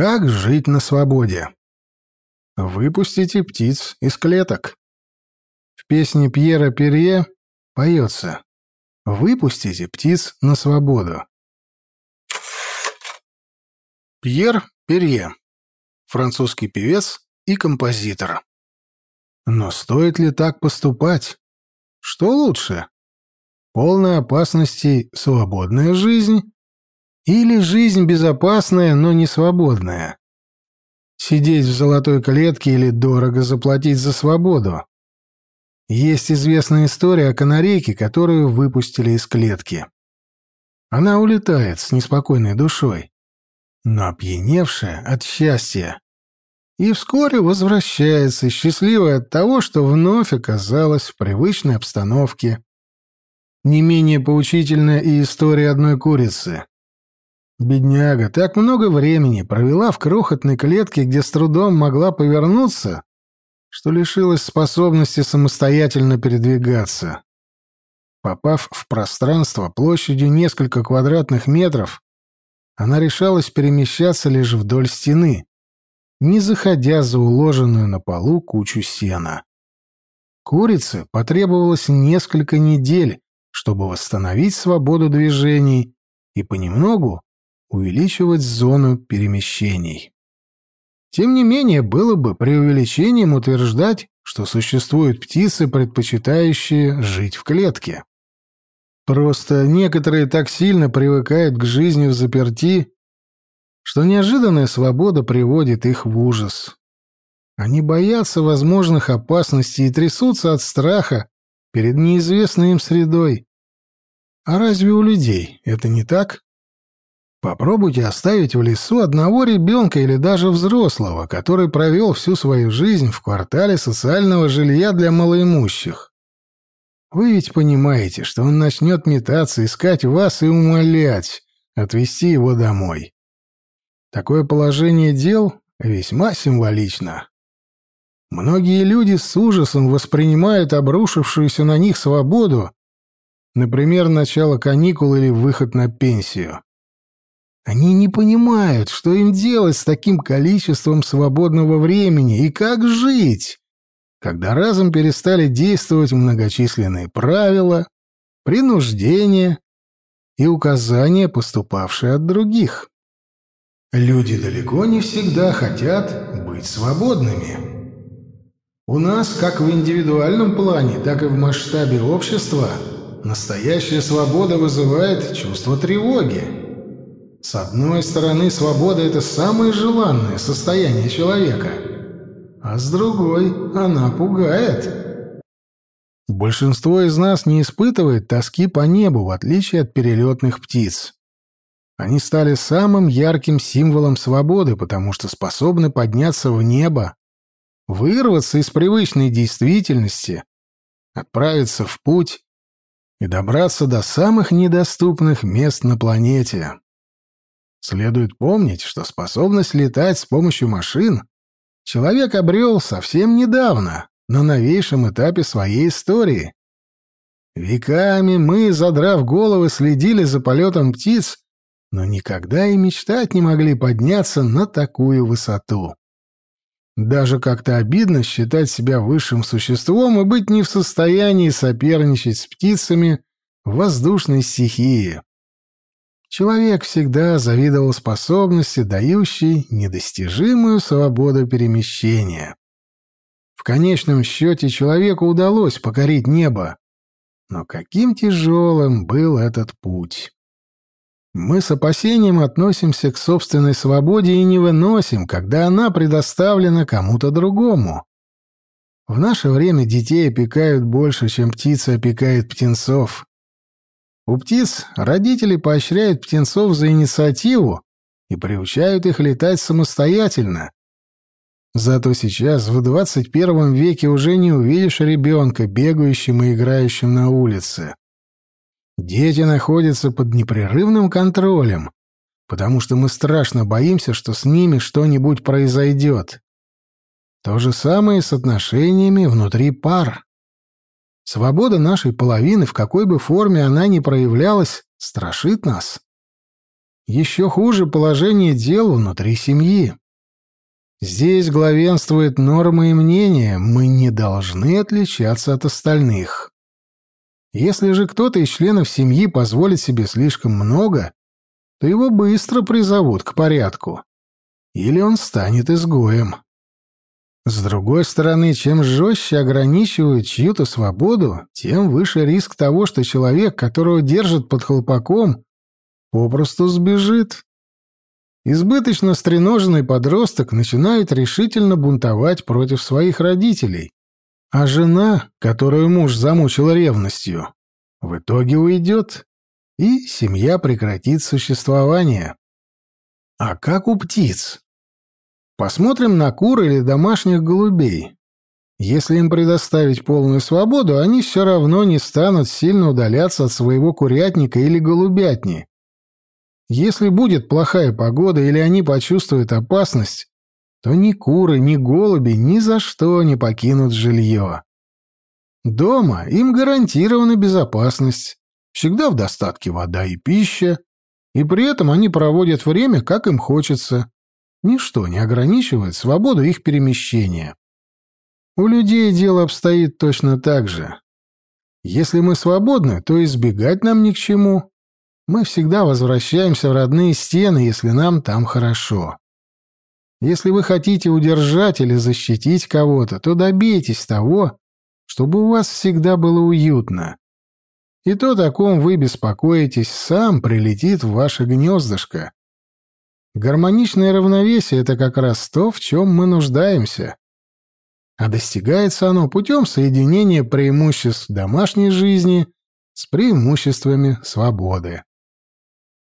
Как жить на свободе? Выпустите птиц из клеток. В песне Пьера Перье поется «Выпустите птиц на свободу». Пьер Перье, французский певец и композитор. Но стоит ли так поступать? Что лучше? Полная опасностей свободная жизнь или жизнь безопасная, но не свободная? Сидеть в золотой клетке или дорого заплатить за свободу? Есть известная история о канарейке, которую выпустили из клетки. Она улетает с неспокойной душой, но опьяневшая от счастья, и вскоре возвращается, счастливая от того, что вновь оказалась в привычной обстановке. Не менее поучительная и история одной курицы. Бедняга так много времени провела в крохотной клетке, где с трудом могла повернуться, что лишилась способности самостоятельно передвигаться. Попав в пространство площадью несколько квадратных метров, она решалась перемещаться лишь вдоль стены, не заходя за уложенную на полу кучу сена. Курице потребовалось несколько недель, чтобы восстановить свободу движений и понемногу увеличивать зону перемещений. Тем не менее, было бы преувеличением утверждать, что существуют птицы, предпочитающие жить в клетке. Просто некоторые так сильно привыкают к жизни в заперти, что неожиданная свобода приводит их в ужас. Они боятся возможных опасностей и трясутся от страха перед неизвестной им средой. А разве у людей это не так? Попробуйте оставить в лесу одного ребенка или даже взрослого, который провел всю свою жизнь в квартале социального жилья для малоимущих. Вы ведь понимаете, что он начнет метаться, искать вас и умолять отвезти его домой. Такое положение дел весьма символично. Многие люди с ужасом воспринимают обрушившуюся на них свободу, например, начало каникул или выход на пенсию. Они не понимают, что им делать с таким количеством свободного времени и как жить, когда разом перестали действовать многочисленные правила, принуждения и указания, поступавшие от других. Люди далеко не всегда хотят быть свободными. У нас, как в индивидуальном плане, так и в масштабе общества, настоящая свобода вызывает чувство тревоги. С одной стороны, свобода — это самое желанное состояние человека, а с другой она пугает. Большинство из нас не испытывает тоски по небу, в отличие от перелетных птиц. Они стали самым ярким символом свободы, потому что способны подняться в небо, вырваться из привычной действительности, отправиться в путь и добраться до самых недоступных мест на планете. Следует помнить, что способность летать с помощью машин человек обрел совсем недавно, на новейшем этапе своей истории. Веками мы, задрав головы, следили за полетом птиц, но никогда и мечтать не могли подняться на такую высоту. Даже как-то обидно считать себя высшим существом и быть не в состоянии соперничать с птицами в воздушной стихии. Человек всегда завидовал способности, дающей недостижимую свободу перемещения. В конечном счете человеку удалось покорить небо. Но каким тяжелым был этот путь. Мы с опасением относимся к собственной свободе и не выносим, когда она предоставлена кому-то другому. В наше время детей опекают больше, чем птицы опекают птенцов. У птиц родители поощряют птенцов за инициативу и приучают их летать самостоятельно. Зато сейчас, в 21 веке, уже не увидишь ребенка, бегающим и играющим на улице. Дети находятся под непрерывным контролем, потому что мы страшно боимся, что с ними что-нибудь произойдет. То же самое с отношениями внутри пар. Свобода нашей половины, в какой бы форме она ни проявлялась, страшит нас. Еще хуже положение дел внутри семьи. Здесь главенствует норма и мнение, мы не должны отличаться от остальных. Если же кто-то из членов семьи позволит себе слишком много, то его быстро призовут к порядку. Или он станет изгоем. С другой стороны, чем жестче ограничивают чью-то свободу, тем выше риск того, что человек, которого держат под колпаком, попросту сбежит. Избыточно стреноженный подросток начинает решительно бунтовать против своих родителей, а жена, которую муж замучил ревностью, в итоге уйдет, и семья прекратит существование. А как у птиц? Посмотрим на кур или домашних голубей. Если им предоставить полную свободу, они все равно не станут сильно удаляться от своего курятника или голубятни. Если будет плохая погода или они почувствуют опасность, то ни куры, ни голуби ни за что не покинут жилье. Дома им гарантирована безопасность, всегда в достатке вода и пища, и при этом они проводят время, как им хочется. Ничто не ограничивает свободу их перемещения. У людей дело обстоит точно так же. Если мы свободны, то избегать нам ни к чему. Мы всегда возвращаемся в родные стены, если нам там хорошо. Если вы хотите удержать или защитить кого-то, то добейтесь того, чтобы у вас всегда было уютно. И то, о ком вы беспокоитесь, сам прилетит в ваше гнездышко. Гармоничное равновесие — это как раз то, в чем мы нуждаемся. А достигается оно путем соединения преимуществ домашней жизни с преимуществами свободы.